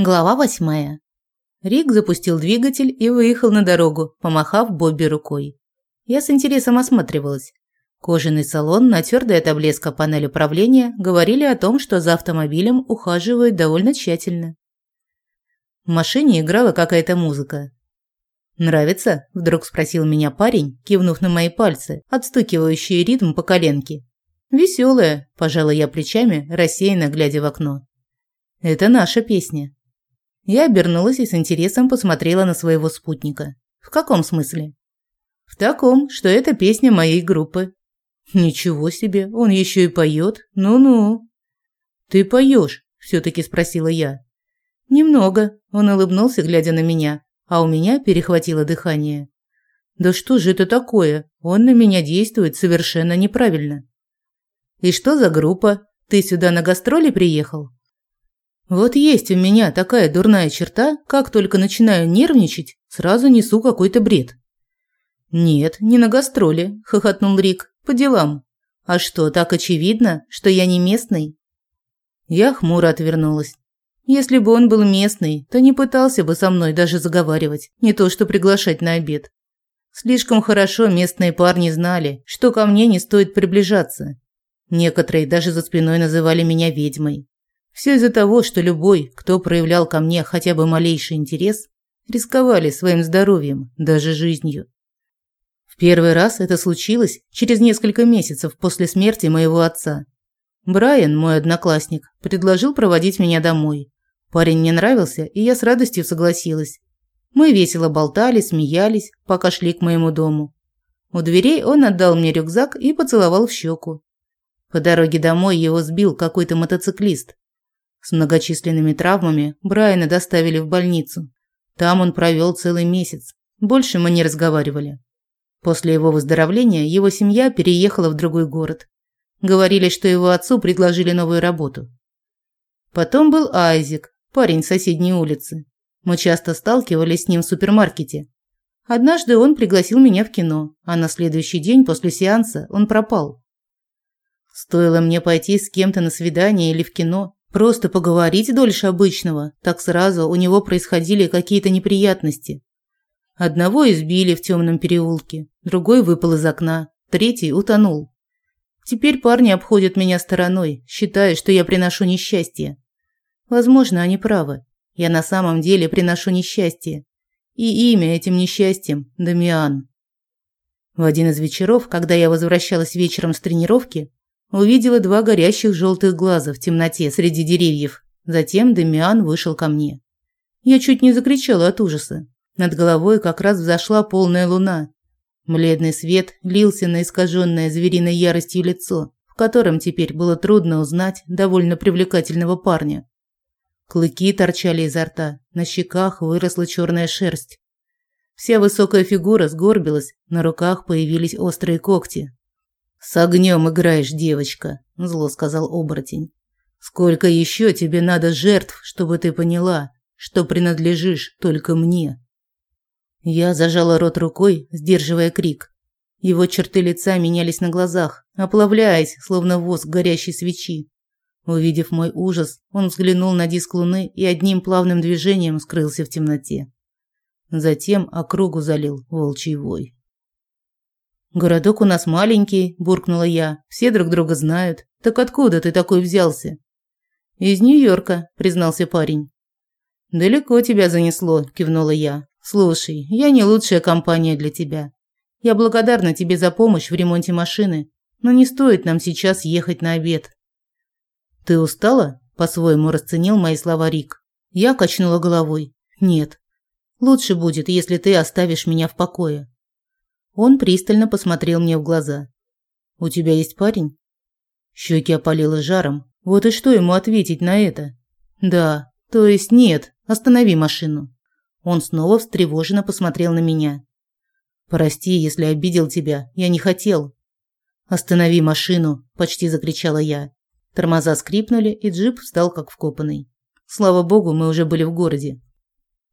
Глава восьмая. Рик запустил двигатель и выехал на дорогу, помахав Бобби рукой. Я с интересом осматривалась. Кожаный салон, натертая до блеска панель управления говорили о том, что за автомобилем ухаживают довольно тщательно. В машине играла какая-то музыка. «Нравится?» – вдруг спросил меня парень, кивнув на мои пальцы, отстукивающие ритм по коленке. «Веселая», – пожала я плечами, рассеянно глядя в окно. «Это наша песня». Я обернулась и с интересом посмотрела на своего спутника. В каком смысле? В таком, что это песня моей группы. Ничего себе, он еще и поет. Ну-ну. Ты поешь? все-таки спросила я. Немного, он улыбнулся, глядя на меня, а у меня перехватило дыхание. Да что же это такое? Он на меня действует совершенно неправильно. И что за группа? Ты сюда на гастроли приехал? Вот есть у меня такая дурная черта, как только начинаю нервничать, сразу несу какой-то бред. Нет, не на гастроли, хохотнул Рик. По делам. А что, так очевидно, что я не местный? Я хмуро отвернулась. Если бы он был местный, то не пытался бы со мной даже заговаривать, не то что приглашать на обед. Слишком хорошо местные парни знали, что ко мне не стоит приближаться. Некоторые даже за спиной называли меня ведьмой. Все из-за того, что любой, кто проявлял ко мне хотя бы малейший интерес, рисковали своим здоровьем, даже жизнью. В первый раз это случилось через несколько месяцев после смерти моего отца. Брайан, мой одноклассник, предложил проводить меня домой. Парень мне нравился, и я с радостью согласилась. Мы весело болтали, смеялись, пока шли к моему дому. У дверей он отдал мне рюкзак и поцеловал в щеку. По дороге домой его сбил какой-то мотоциклист, с многочисленными травмами Брайана доставили в больницу. Там он провел целый месяц. Больше мы не разговаривали. После его выздоровления его семья переехала в другой город. Говорили, что его отцу предложили новую работу. Потом был Айзек, парень с соседней улицы. Мы часто сталкивались с ним в супермаркете. Однажды он пригласил меня в кино, а на следующий день после сеанса он пропал. Стоило мне пойти с кем-то на свидание или в кино, Просто поговорить дольше обычного, так сразу у него происходили какие-то неприятности. Одного избили в темном переулке, другой выпал из окна, третий утонул. Теперь парни обходят меня стороной, считая, что я приношу несчастье. Возможно, они правы. Я на самом деле приношу несчастье. И имя этим несчастьем – Дамиан. В один из вечеров, когда я возвращалась вечером с тренировки, Увидела два горящих желтых глаза в темноте среди деревьев. Затем Демиан вышел ко мне. Я чуть не закричала от ужаса. Над головой как раз взошла полная луна. Бледный свет лился на искаженное звериной яростью лицо, в котором теперь было трудно узнать довольно привлекательного парня. Клыки торчали изо рта, на щеках выросла черная шерсть. Вся высокая фигура сгорбилась, на руках появились острые когти, «С огнем играешь, девочка», – зло сказал оборотень. «Сколько еще тебе надо жертв, чтобы ты поняла, что принадлежишь только мне?» Я зажала рот рукой, сдерживая крик. Его черты лица менялись на глазах, оплавляясь, словно воск горящей свечи. Увидев мой ужас, он взглянул на диск луны и одним плавным движением скрылся в темноте. Затем округу залил волчий вой. «Городок у нас маленький», – буркнула я. «Все друг друга знают. Так откуда ты такой взялся?» «Из Нью-Йорка», – признался парень. «Далеко тебя занесло», – кивнула я. «Слушай, я не лучшая компания для тебя. Я благодарна тебе за помощь в ремонте машины, но не стоит нам сейчас ехать на обед». «Ты устала?» – по-своему расценил мои слова Рик. Я качнула головой. «Нет. Лучше будет, если ты оставишь меня в покое. Он пристально посмотрел мне в глаза. «У тебя есть парень?» Щеки опалило жаром. Вот и что ему ответить на это? «Да, то есть нет, останови машину». Он снова встревоженно посмотрел на меня. «Прости, если обидел тебя, я не хотел». «Останови машину!» – почти закричала я. Тормоза скрипнули, и джип встал как вкопанный. Слава богу, мы уже были в городе.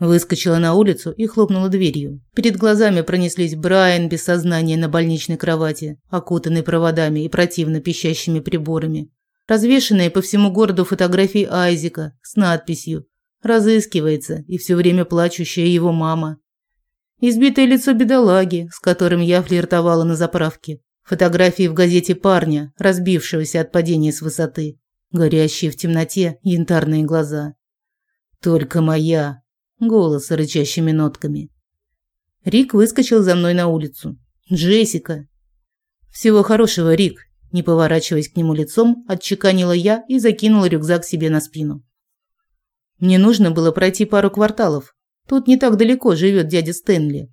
Выскочила на улицу и хлопнула дверью. Перед глазами пронеслись Брайан без сознания на больничной кровати, окутанный проводами и противно пищащими приборами. Развешенные по всему городу фотографии Айзека с надписью разыскивается и все время плачущая его мама. Избитое лицо бедолаги, с которым я флиртовала на заправке. Фотографии в газете парня, разбившегося от падения с высоты. Горящие в темноте янтарные глаза. Только моя. Голос с рычащими нотками. Рик выскочил за мной на улицу. Джессика. Всего хорошего, Рик. Не поворачиваясь к нему лицом, отчеканила я и закинула рюкзак себе на спину. Мне нужно было пройти пару кварталов. Тут не так далеко живет дядя Стэнли.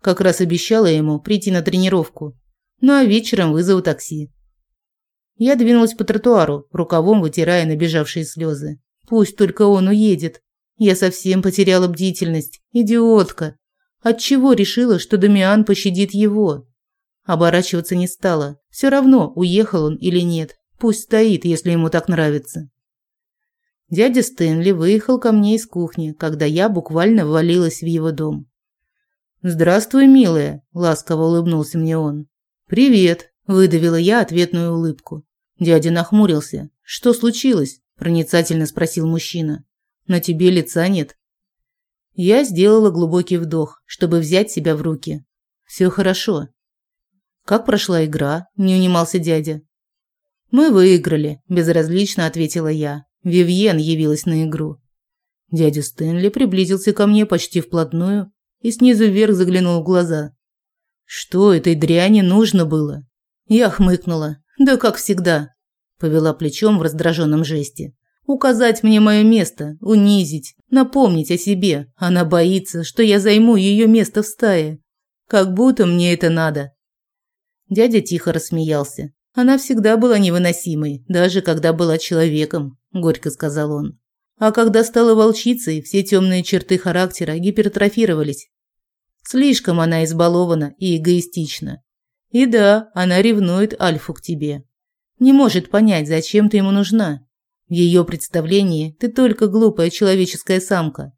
Как раз обещала ему прийти на тренировку. Ну а вечером вызову такси. Я двинулась по тротуару, рукавом вытирая набежавшие слезы. Пусть только он уедет. Я совсем потеряла бдительность. Идиотка. Отчего решила, что Дамиан пощадит его? Оборачиваться не стала. Все равно, уехал он или нет. Пусть стоит, если ему так нравится. Дядя Стэнли выехал ко мне из кухни, когда я буквально ввалилась в его дом. «Здравствуй, милая», – ласково улыбнулся мне он. «Привет», – выдавила я ответную улыбку. Дядя нахмурился. «Что случилось?» – проницательно спросил мужчина. «На тебе лица нет». Я сделала глубокий вдох, чтобы взять себя в руки. «Все хорошо». «Как прошла игра?» – не унимался дядя. «Мы выиграли», – безразлично ответила я. Вивьен явилась на игру. Дядя Стэнли приблизился ко мне почти вплотную и снизу вверх заглянул в глаза. Что этой дряни нужно было? Я хмыкнула. Да как всегда. Повела плечом в раздраженном жесте. Указать мне мое место, унизить, напомнить о себе. Она боится, что я займу ее место в стае. Как будто мне это надо. Дядя тихо рассмеялся. Она всегда была невыносимой, даже когда была человеком, горько сказал он. А когда стала волчицей, все темные черты характера гипертрофировались. Слишком она избалована и эгоистична. И да, она ревнует Альфу к тебе. Не может понять, зачем ты ему нужна. В ее представлении ты только глупая человеческая самка.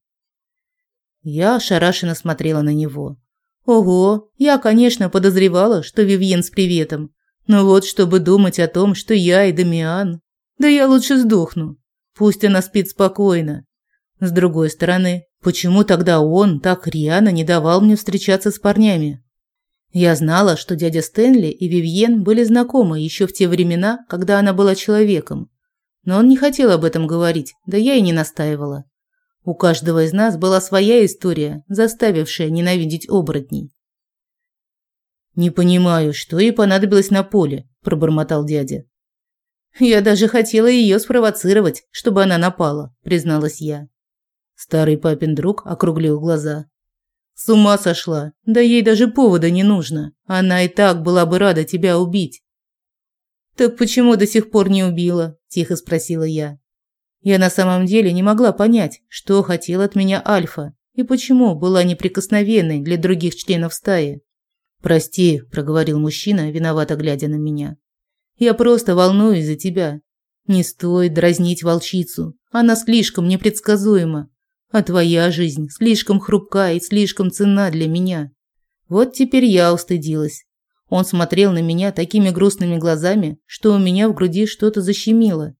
Я ошарашенно смотрела на него. Ого, я, конечно, подозревала, что Вивьен с приветом. Но вот чтобы думать о том, что я и Дамиан... Да я лучше сдохну. Пусть она спит спокойно. С другой стороны, Почему тогда он так рьяно не давал мне встречаться с парнями? Я знала, что дядя Стэнли и Вивьен были знакомы еще в те времена, когда она была человеком. Но он не хотел об этом говорить, да я и не настаивала. У каждого из нас была своя история, заставившая ненавидеть оборотней. «Не понимаю, что ей понадобилось на поле», – пробормотал дядя. «Я даже хотела ее спровоцировать, чтобы она напала», – призналась я. Старый папин друг округлил глаза. С ума сошла. Да ей даже повода не нужно. Она и так была бы рада тебя убить. Так почему до сих пор не убила? тихо спросила я. Я на самом деле не могла понять, что хотел от меня Альфа и почему была неприкосновенной для других членов стаи. «Прости», – проговорил мужчина, виновато глядя на меня. «Я просто волнуюсь за тебя. Не стоит дразнить волчицу. Она слишком непредсказуема. А твоя жизнь слишком хрупка и слишком ценна для меня. Вот теперь я устыдилась. Он смотрел на меня такими грустными глазами, что у меня в груди что-то защемило.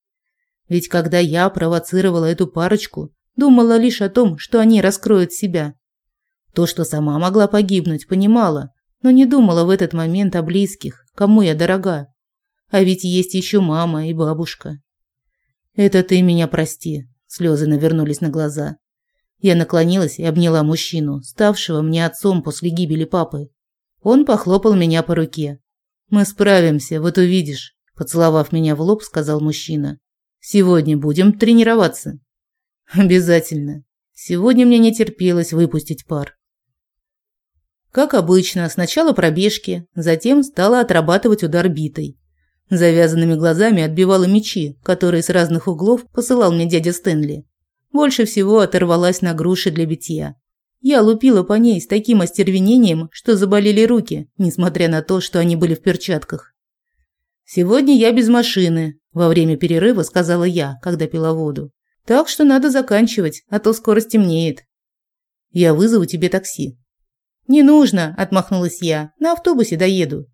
Ведь когда я провоцировала эту парочку, думала лишь о том, что они раскроют себя. То, что сама могла погибнуть, понимала, но не думала в этот момент о близких, кому я дорога. А ведь есть еще мама и бабушка. Это ты меня прости. Слезы навернулись на глаза. Я наклонилась и обняла мужчину, ставшего мне отцом после гибели папы. Он похлопал меня по руке. «Мы справимся, вот увидишь», – поцеловав меня в лоб, сказал мужчина. «Сегодня будем тренироваться». «Обязательно. Сегодня мне не терпелось выпустить пар». Как обычно, сначала пробежки, затем стала отрабатывать удар битой. Завязанными глазами отбивала мячи, которые с разных углов посылал мне дядя Стэнли. Больше всего оторвалась на груши для битья. Я лупила по ней с таким остервенением, что заболели руки, несмотря на то, что они были в перчатках. «Сегодня я без машины», – во время перерыва сказала я, когда пила воду. «Так что надо заканчивать, а то скоро стемнеет». «Я вызову тебе такси». «Не нужно», – отмахнулась я, – «на автобусе доеду».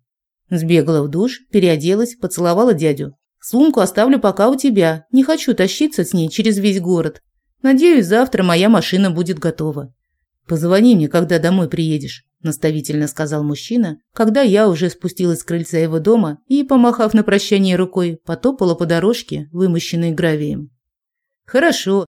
Сбегала в душ, переоделась, поцеловала дядю. «Сумку оставлю пока у тебя, не хочу тащиться с ней через весь город. Надеюсь, завтра моя машина будет готова. Позвони мне, когда домой приедешь, наставительно сказал мужчина, когда я уже спустилась с крыльца его дома и, помахав на прощание рукой, потопала по дорожке, вымощенной гравием. Хорошо,